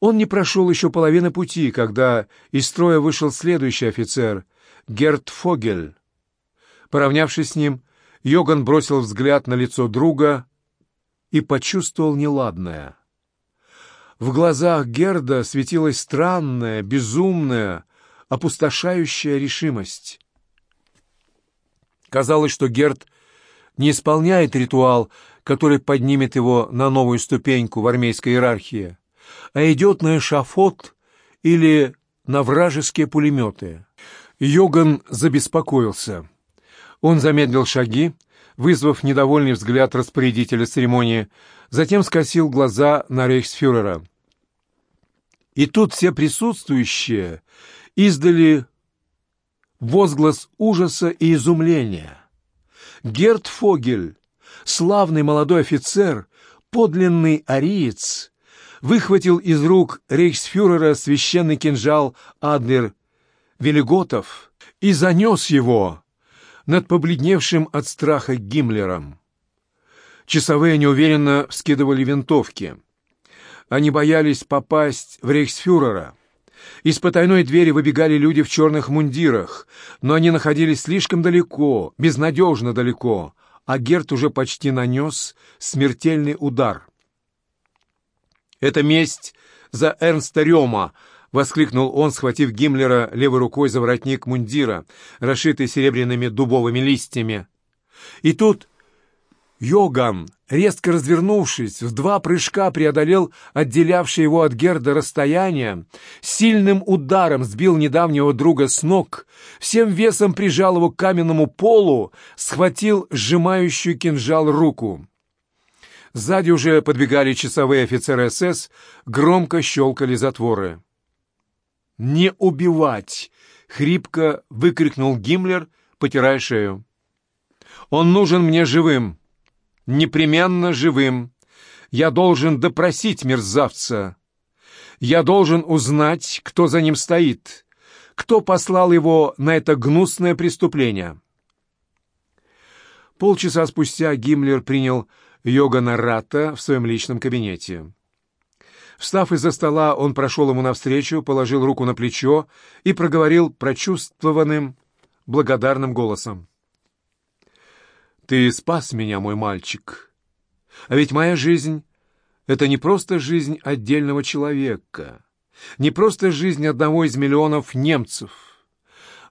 Он не прошел еще половины пути, когда из строя вышел следующий офицер, Герт Фогель. Поравнявшись с ним, Йоган бросил взгляд на лицо друга и почувствовал неладное. В глазах Герда светилась странная, безумная, опустошающая решимость. Казалось, что Герд не исполняет ритуал, который поднимет его на новую ступеньку в армейской иерархии, а идет на эшафот или на вражеские пулеметы. Йоган забеспокоился. Он замедлил шаги, вызвав недовольный взгляд распорядителя церемонии, затем скосил глаза на рейхсфюрера. И тут все присутствующие издали возглас ужаса и изумления. Герт Фогель, славный молодой офицер, подлинный ариец, выхватил из рук рейхсфюрера священный кинжал Адлер Велиготов и занес его над побледневшим от страха Гиммлером. Часовые неуверенно вскидывали винтовки. Они боялись попасть в рейхсфюрера. Из потайной двери выбегали люди в черных мундирах, но они находились слишком далеко, безнадежно далеко, а Герт уже почти нанес смертельный удар. «Это месть за Эрнста Рема!» — воскликнул он, схватив Гиммлера левой рукой за воротник мундира, расшитый серебряными дубовыми листьями. И тут Йоган, резко развернувшись, в два прыжка преодолел отделявшее его от Герда расстояние, сильным ударом сбил недавнего друга с ног, всем весом прижал его к каменному полу, схватил сжимающую кинжал руку. Сзади уже подбегали часовые офицеры СС, громко щелкали затворы. «Не убивать!» — хрипко выкрикнул Гиммлер, потирая шею. «Он нужен мне живым, непременно живым. Я должен допросить мерзавца. Я должен узнать, кто за ним стоит, кто послал его на это гнусное преступление». Полчаса спустя Гиммлер принял Йогана Ратта в своем личном кабинете. Встав из-за стола, он прошел ему навстречу, положил руку на плечо и проговорил прочувствованным, благодарным голосом. «Ты спас меня, мой мальчик. А ведь моя жизнь — это не просто жизнь отдельного человека, не просто жизнь одного из миллионов немцев.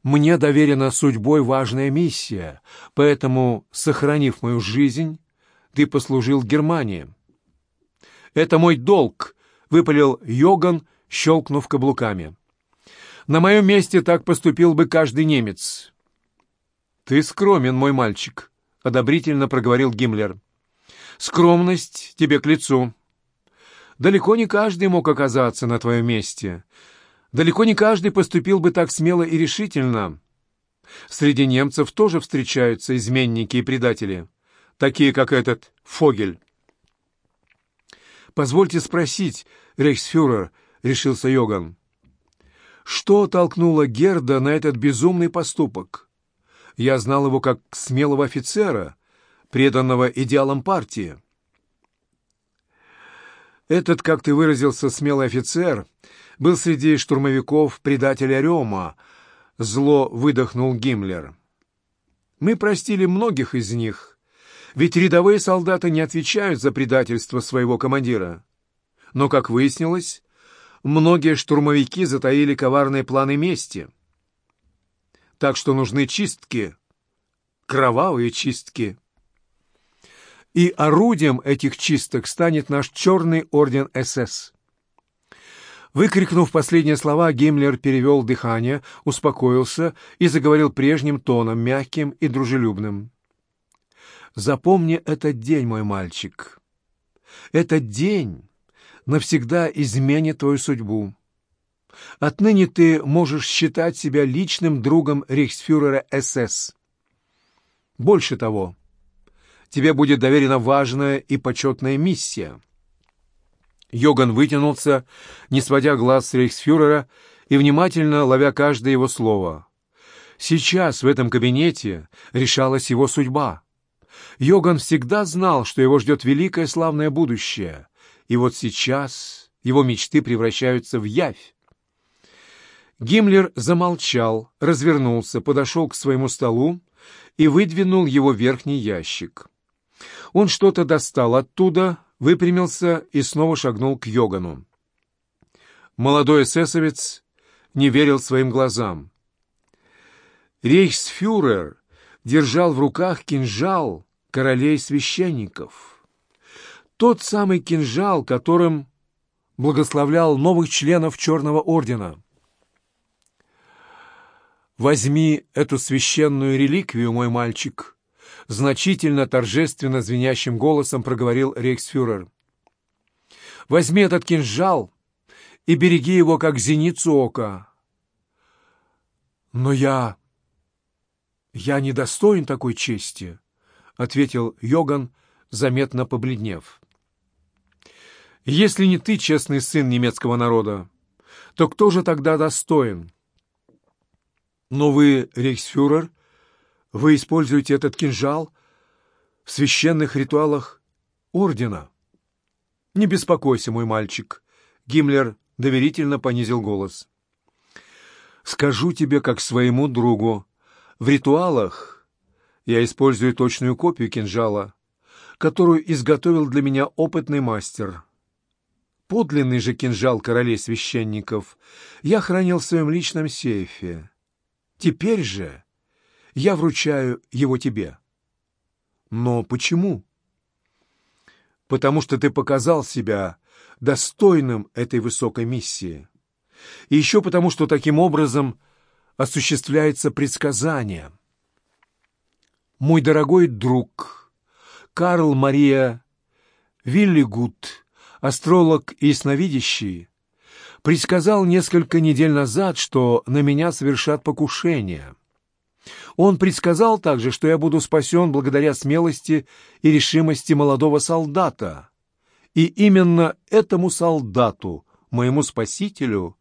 Мне доверена судьбой важная миссия, поэтому, сохранив мою жизнь, ты послужил Германии. Это мой долг — выпалил Йоган, щелкнув каблуками. «На моем месте так поступил бы каждый немец». «Ты скромен, мой мальчик», — одобрительно проговорил Гиммлер. «Скромность тебе к лицу. Далеко не каждый мог оказаться на твоем месте. Далеко не каждый поступил бы так смело и решительно. Среди немцев тоже встречаются изменники и предатели, такие как этот Фогель. «Позвольте спросить, рейхсфюрер», — решился Йоган, «что толкнуло Герда на этот безумный поступок? Я знал его как смелого офицера, преданного идеалам партии». Этот, как ты выразился, смелый офицер, был среди штурмовиков предателя Рема, зло выдохнул Гиммлер. Мы простили многих из них, ведь рядовые солдаты не отвечают за предательство своего командира. Но, как выяснилось, многие штурмовики затаили коварные планы мести. Так что нужны чистки, кровавые чистки. И орудием этих чисток станет наш черный орден СС. Выкрикнув последние слова, Гиммлер перевел дыхание, успокоился и заговорил прежним тоном, мягким и дружелюбным. Запомни этот день, мой мальчик. Этот день навсегда изменит твою судьбу. Отныне ты можешь считать себя личным другом рейхсфюрера СС. Больше того, тебе будет доверена важная и почетная миссия. Йоган вытянулся, не сводя глаз с рейхсфюрера и внимательно ловя каждое его слово. Сейчас в этом кабинете решалась его судьба. Йоган всегда знал, что его ждет великое славное будущее. И вот сейчас его мечты превращаются в явь. Гиммлер замолчал, развернулся, подошел к своему столу и выдвинул его верхний ящик. Он что-то достал оттуда, выпрямился и снова шагнул к Йогану. Молодой эсэсовец не верил своим глазам. Рейхсфюрер держал в руках кинжал королей-священников. Тот самый кинжал, которым благословлял новых членов Черного Ордена. «Возьми эту священную реликвию, мой мальчик», — значительно торжественно звенящим голосом проговорил рейхсфюрер. «Возьми этот кинжал и береги его, как зеницу ока». «Но я... я недостоин такой чести», — ответил Йоган, заметно побледнев. «Если не ты, честный сын немецкого народа, то кто же тогда достоин?» Но вы, рейхсфюрер, вы используете этот кинжал в священных ритуалах ордена. Не беспокойся, мой мальчик. Гиммлер доверительно понизил голос. Скажу тебе, как своему другу, в ритуалах я использую точную копию кинжала, которую изготовил для меня опытный мастер. Подлинный же кинжал королей священников я хранил в своем личном сейфе. Теперь же я вручаю его тебе. Но почему? Потому что ты показал себя достойным этой высокой миссии. И еще потому, что таким образом осуществляется предсказание. Мой дорогой друг Карл Мария Виллигут, астролог и ясновидящий, предсказал несколько недель назад, что на меня совершат покушение. Он предсказал также, что я буду спасен благодаря смелости и решимости молодого солдата. И именно этому солдату, моему спасителю,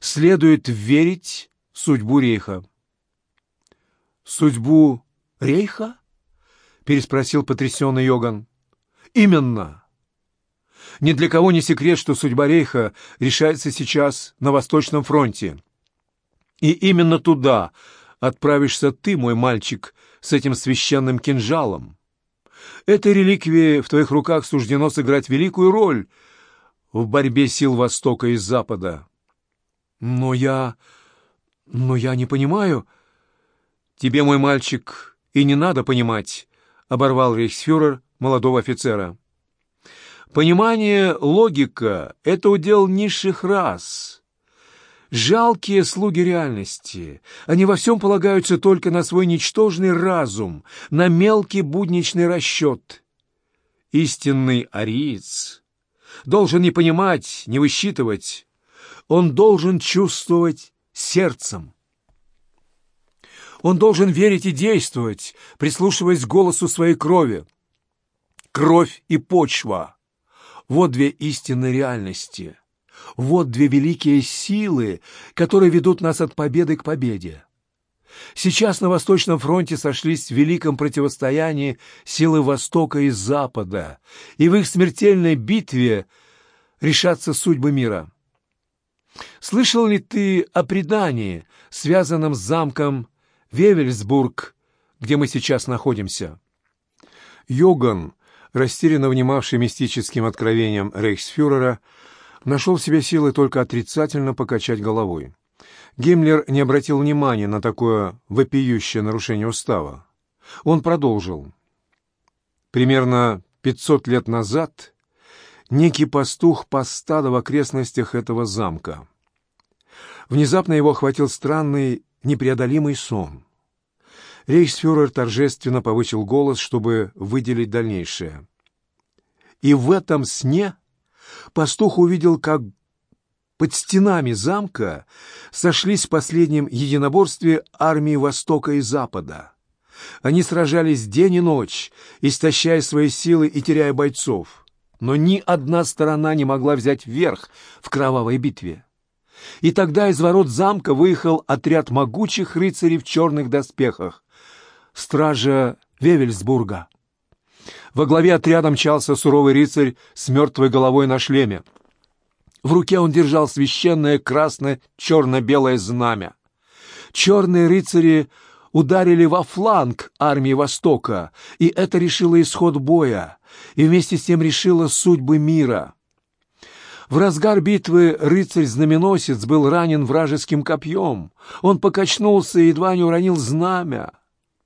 следует верить в судьбу Рейха. «Судьбу Рейха?» — переспросил потрясенный Йоган. «Именно!» Ни для кого не секрет, что судьба Рейха решается сейчас на Восточном фронте. И именно туда отправишься ты, мой мальчик, с этим священным кинжалом. Этой реликвии в твоих руках суждено сыграть великую роль в борьбе сил Востока и Запада. Но я... но я не понимаю... Тебе, мой мальчик, и не надо понимать, — оборвал рейхсфюрер молодого офицера. Понимание, логика — это удел низших рас. Жалкие слуги реальности. Они во всем полагаются только на свой ничтожный разум, на мелкий будничный расчет. Истинный ариец должен не понимать, не высчитывать. Он должен чувствовать сердцем. Он должен верить и действовать, прислушиваясь к голосу своей крови. Кровь и почва — вот две истинные реальности. Вот две великие силы, которые ведут нас от победы к победе. Сейчас на Восточном фронте сошлись в великом противостоянии силы Востока и Запада, и в их смертельной битве решатся судьбы мира. Слышал ли ты о предании, связанном с замком Вевельсбург, где мы сейчас находимся? Йоган растерянно внимавший мистическим откровением рейхсфюрера, нашел в себе силы только отрицательно покачать головой. Гиммлер не обратил внимания на такое вопиющее нарушение устава. Он продолжил. Примерно пятьсот лет назад некий пастух пас стадо в окрестностях этого замка. Внезапно его охватил странный, непреодолимый сон. Рейхсфюрер торжественно повысил голос, чтобы выделить дальнейшее. И в этом сне пастух увидел, как под стенами замка сошлись в последнем единоборстве армии Востока и Запада. Они сражались день и ночь, истощая свои силы и теряя бойцов. Но ни одна сторона не могла взять верх в кровавой битве. И тогда из ворот замка выехал отряд могучих рыцарей в черных доспехах, стража Вевельсбурга. Во главе отряда мчался суровый рыцарь с мертвой головой на шлеме. В руке он держал священное красно-черно-белое знамя. Черные рыцари ударили во фланг армии Востока, и это решило исход боя, и вместе с тем решило судьбы мира. В разгар битвы рыцарь-знаменосец был ранен вражеским копьем. Он покачнулся и едва не уронил знамя,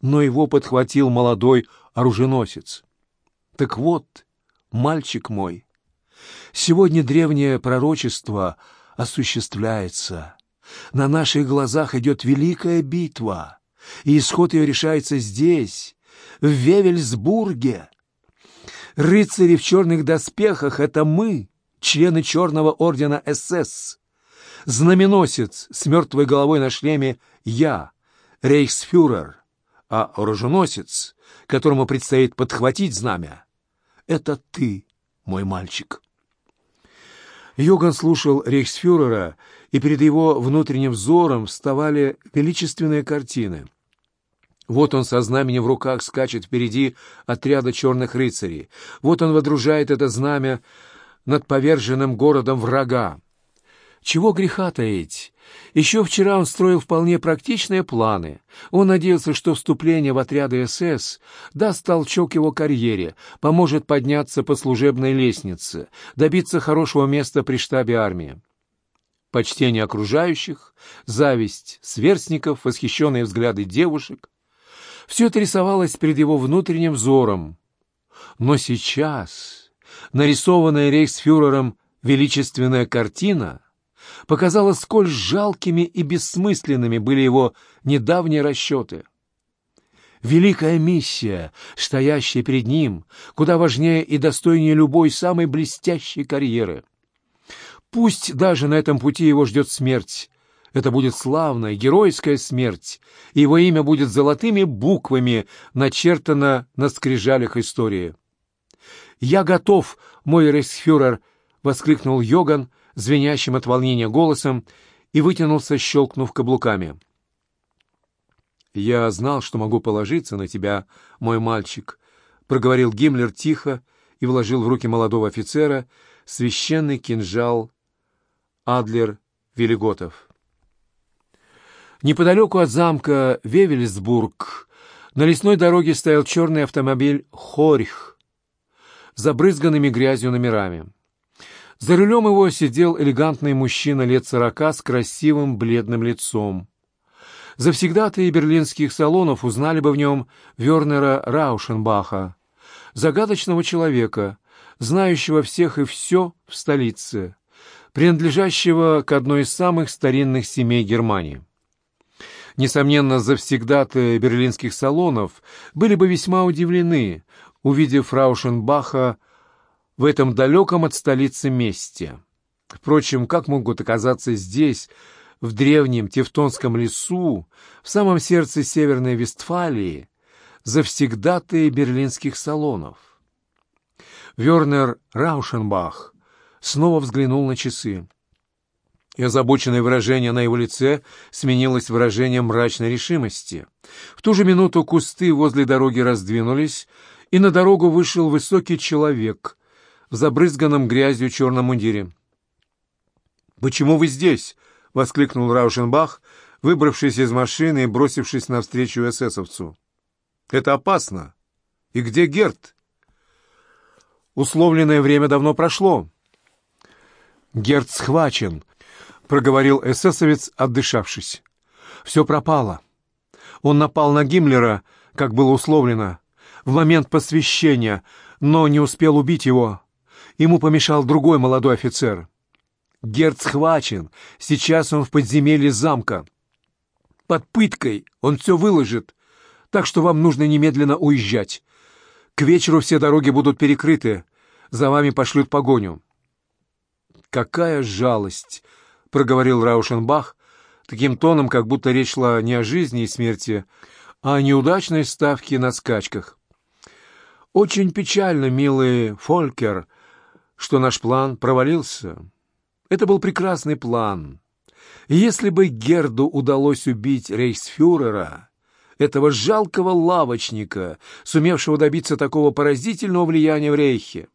но его подхватил молодой оруженосец. Так вот, мальчик мой, сегодня древнее пророчество осуществляется. На наших глазах идет великая битва, и исход ее решается здесь, в Вевельсбурге. Рыцари в черных доспехах — это мы, члены Черного Ордена СС. Знаменосец с мертвой головой на шлеме — я, рейхсфюрер, а оруженосец, которому предстоит подхватить знамя, — это ты, мой мальчик. Йоган слушал рейхсфюрера, и перед его внутренним взором вставали величественные картины. Вот он со знаменем в руках скачет впереди отряда черных рыцарей. Вот он водружает это знамя над поверженным городом врага. Чего греха таить? Еще вчера он строил вполне практичные планы. Он надеялся, что вступление в отряды СС даст толчок его карьере, поможет подняться по служебной лестнице, добиться хорошего места при штабе армии. Почтение окружающих, зависть сверстников, восхищенные взгляды девушек — все это рисовалось перед его внутренним взором. Но сейчас нарисованная рейхсфюрером величественная картина показала, сколь жалкими и бессмысленными были его недавние расчеты. Великая миссия, стоящая перед ним, куда важнее и достойнее любой самой блестящей карьеры. Пусть даже на этом пути его ждет смерть, это будет славная, геройская смерть, и его имя будет золотыми буквами начертано на скрижалях истории. «Я готов, мой рейхсфюрер!» — воскликнул Йоган, звенящим от волнения голосом, и вытянулся, щелкнув каблуками. «Я знал, что могу положиться на тебя, мой мальчик», — проговорил Гиммлер тихо и вложил в руки молодого офицера священный кинжал Адлер Велиготов. Неподалеку от замка Вевельсбург на лесной дороге стоял черный автомобиль «Хорьх», забрызганными грязью номерами. За рулем его сидел элегантный мужчина лет сорока с красивым бледным лицом. Завсегдатые берлинских салонов узнали бы в нем Вернера Раушенбаха, загадочного человека, знающего всех и все в столице, принадлежащего к одной из самых старинных семей Германии. Несомненно, завсегдатые берлинских салонов были бы весьма удивлены, увидев Раушенбаха в этом далеком от столицы месте. Впрочем, как могут оказаться здесь, в древнем Тевтонском лесу, в самом сердце Северной Вестфалии, завсегдатые берлинских салонов? Вернер Раушенбах снова взглянул на часы и озабоченное выражение на его лице сменилось выражением мрачной решимости. В ту же минуту кусты возле дороги раздвинулись, и на дорогу вышел высокий человек в забрызганном грязью черном мундире. «Почему вы здесь?» — воскликнул Раушенбах, выбравшись из машины и бросившись навстречу эсэсовцу. «Это опасно. И где Герт?» «Условленное время давно прошло». «Герт схвачен», — проговорил эсэсовец, отдышавшись. «Все пропало. Он напал на Гиммлера, как было условлено, в момент посвящения, но не успел убить его. Ему помешал другой молодой офицер. Герц схвачен, сейчас он в подземелье замка. Под пыткой он все выложит, так что вам нужно немедленно уезжать. К вечеру все дороги будут перекрыты, за вами пошлют погоню. «Какая жалость!» — проговорил Раушенбах, таким тоном, как будто речь шла не о жизни и смерти, а о неудачной ставке на скачках. Очень печально, милый Фолькер, что наш план провалился. Это был прекрасный план. Если бы Герду удалось убить рейхсфюрера, этого жалкого лавочника, сумевшего добиться такого поразительного влияния в рейхе,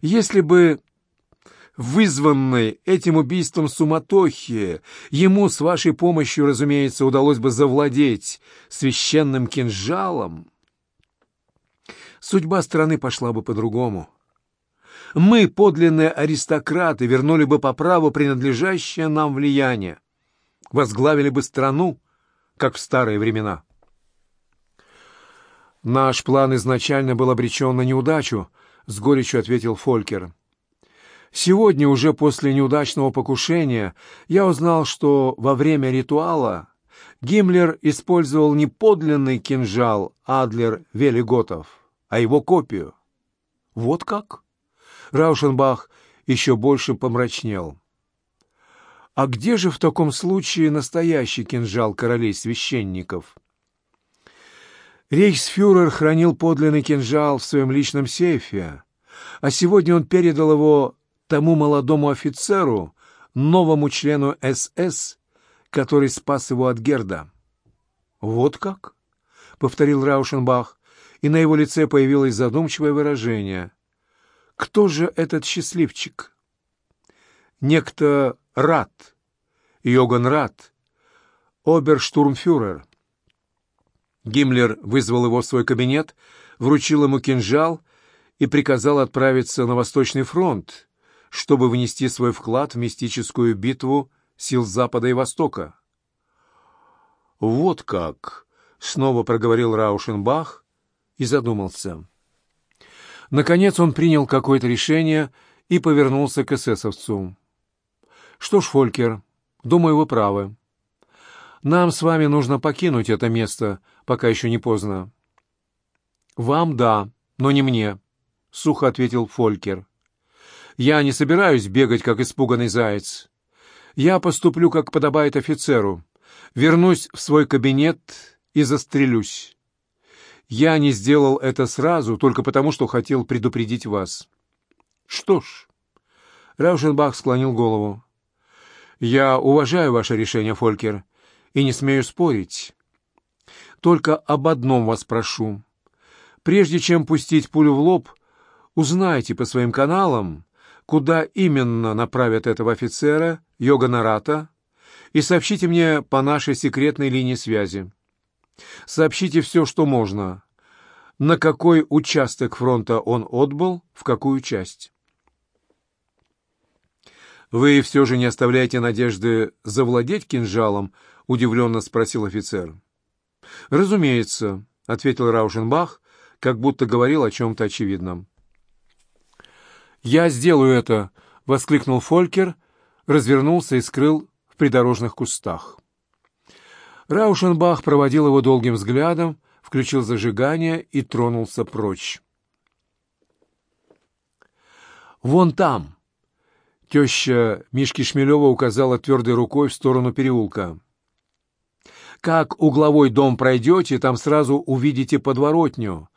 если бы вызванной этим убийством суматохи, ему с вашей помощью, разумеется, удалось бы завладеть священным кинжалом, судьба страны пошла бы по-другому. Мы, подлинные аристократы, вернули бы по праву принадлежащее нам влияние, возглавили бы страну, как в старые времена. «Наш план изначально был обречен на неудачу», — с горечью ответил Фолькер. «Сегодня, уже после неудачного покушения, я узнал, что во время ритуала Гиммлер использовал не подлинный кинжал Адлер Велиготов, а его копию». «Вот как?» Раушенбах еще больше помрачнел. «А где же в таком случае настоящий кинжал королей-священников?» Рейхсфюрер хранил подлинный кинжал в своем личном сейфе, а сегодня он передал его тому молодому офицеру, новому члену СС, который спас его от Герда. «Вот как?» — повторил Раушенбах, и на его лице появилось задумчивое выражение. «Кто же этот счастливчик?» «Некто Рат, Йоган Рат, оберштурмфюрер». Гиммлер вызвал его в свой кабинет, вручил ему кинжал и приказал отправиться на Восточный фронт, чтобы внести свой вклад в мистическую битву сил Запада и Востока. «Вот как!» — снова проговорил Раушенбах и задумался. Наконец он принял какое-то решение и повернулся к эсэсовцу. «Что ж, Фолькер, думаю, вы правы. Нам с вами нужно покинуть это место, пока еще не поздно». «Вам да, но не мне», — сухо ответил Фолькер. «Я не собираюсь бегать, как испуганный заяц. Я поступлю, как подобает офицеру, вернусь в свой кабинет и застрелюсь. Я не сделал это сразу, только потому, что хотел предупредить вас». «Что ж...» Раушенбах склонил голову. «Я уважаю ваше решение, Фолькер, и не смею спорить. Только об одном вас прошу. Прежде чем пустить пулю в лоб, узнайте по своим каналам, куда именно направят этого офицера, Йога Нарата, и сообщите мне по нашей секретной линии связи. Сообщите все, что можно. На какой участок фронта он отбыл, в какую часть. Вы все же не оставляете надежды завладеть кинжалом, — удивленно спросил офицер. «Разумеется», — ответил Раушенбах, как будто говорил о чем-то очевидном. «Я сделаю это!» — воскликнул Фолькер, развернулся и скрыл в придорожных кустах. Раушенбах проводил его долгим взглядом, включил зажигание и тронулся прочь. «Вон там!» Теща Мишки Шмелева указала твердой рукой в сторону переулка. Как угловой дом пройдете, там сразу увидите подворотню.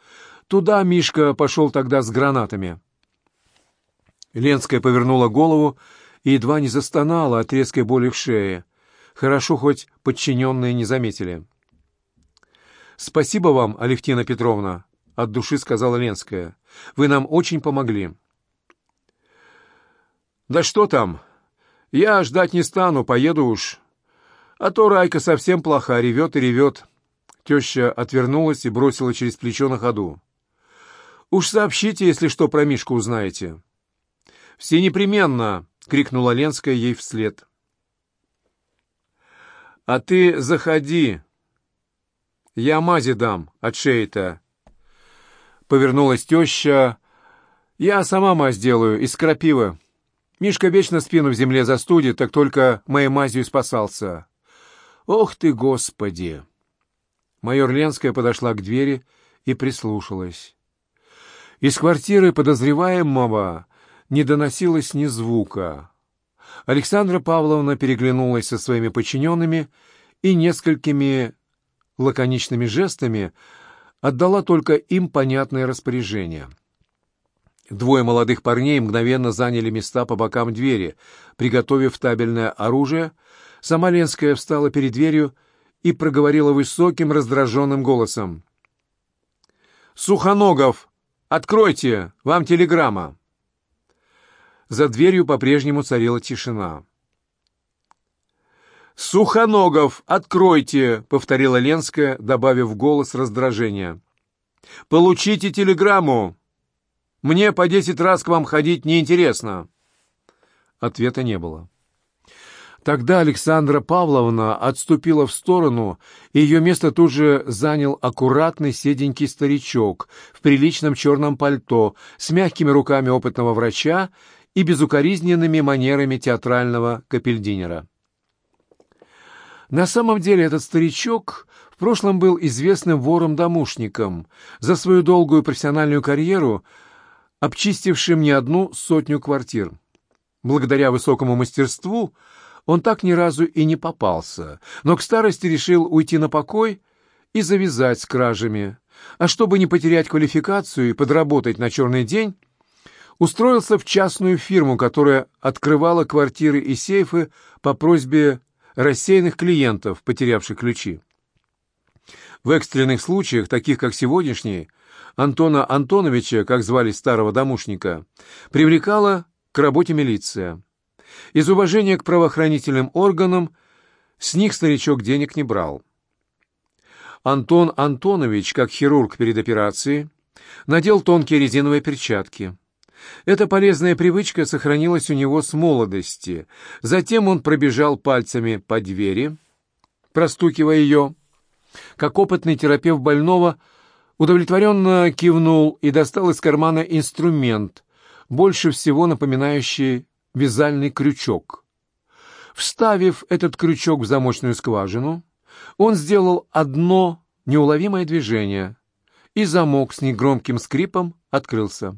Туда Мишка пошел тогда с гранатами. Ленская повернула голову и едва не застонала от резкой боли в шее. Хорошо, хоть подчиненные не заметили. «Спасибо вам, Алевтина Петровна», — от души сказала Ленская. «Вы нам очень помогли». «Да что там? Я ждать не стану, поеду уж. А то Райка совсем плоха, ревет и ревет. Теща отвернулась и бросила через плечо на ходу. «Уж сообщите, если что про Мишку узнаете». «Все непременно!» — крикнула Ленская ей вслед. «А ты заходи. Я мази дам от шеи-то». Повернулась теща. «Я сама мазь делаю, из крапивы. Мишка вечно спину в земле застудит, так только моей мазью спасался. «Ох ты, Господи!» Майор Ленская подошла к двери и прислушалась. Из квартиры подозреваемого не доносилось ни звука. Александра Павловна переглянулась со своими подчиненными и несколькими лаконичными жестами отдала только им понятное распоряжение. Двое молодых парней мгновенно заняли места по бокам двери, приготовив табельное оружие — Сама Ленская встала перед дверью и проговорила высоким раздраженным голосом. «Сухоногов, откройте, вам телеграмма!» За дверью по-прежнему царила тишина. «Сухоногов, откройте!» — повторила Ленская, добавив голос раздражения. «Получите телеграмму! Мне по десять раз к вам ходить неинтересно!» Ответа не было. Тогда Александра Павловна отступила в сторону, и ее место тут же занял аккуратный седенький старичок в приличном черном пальто с мягкими руками опытного врача и безукоризненными манерами театрального капельдинера. На самом деле этот старичок в прошлом был известным вором-домушником, за свою долгую профессиональную карьеру обчистившим не одну сотню квартир. Благодаря высокому мастерству он так ни разу и не попался, но к старости решил уйти на покой и завязать с кражами, а чтобы не потерять квалификацию и подработать на черный день, устроился в частную фирму, которая открывала квартиры и сейфы по просьбе рассеянных клиентов, потерявших ключи. В экстренных случаях, таких как сегодняшний, Антона Антоновича, как звали старого домушника, привлекала к работе милиция. Из уважения к правоохранительным органам с них старичок денег не брал. Антон Антонович, как хирург перед операцией, надел тонкие резиновые перчатки. Эта полезная привычка сохранилась у него с молодости. Затем он пробежал пальцами по двери, простукивая ее. Как опытный терапевт больного, удовлетворенно кивнул и достал из кармана инструмент, больше всего напоминающий вязальный крючок. Вставив этот крючок в замочную скважину, он сделал одно неуловимое движение, и замок с негромким скрипом открылся.